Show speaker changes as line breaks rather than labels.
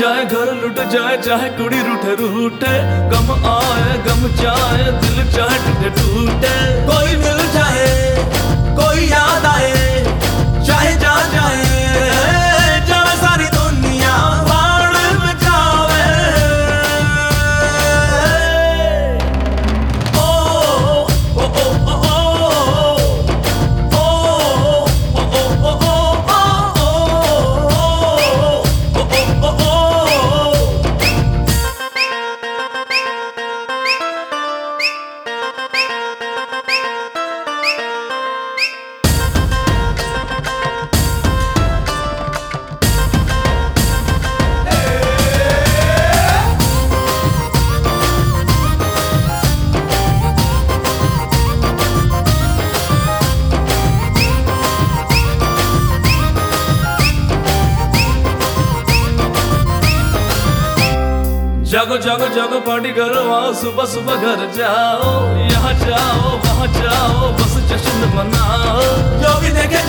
जाए, घर लुट जाए, चाहे कुड़ी रूठे रूठे, गम आए, गम जाए दिल चाहे टूटे टूटे। जागो जागो जागो, पार्टी करो, आओ, सुबह सुबह घर जाओ, यहाँ जाओ, वहाँ जाओ, बस जश्न मनाओ।
जो भी देखे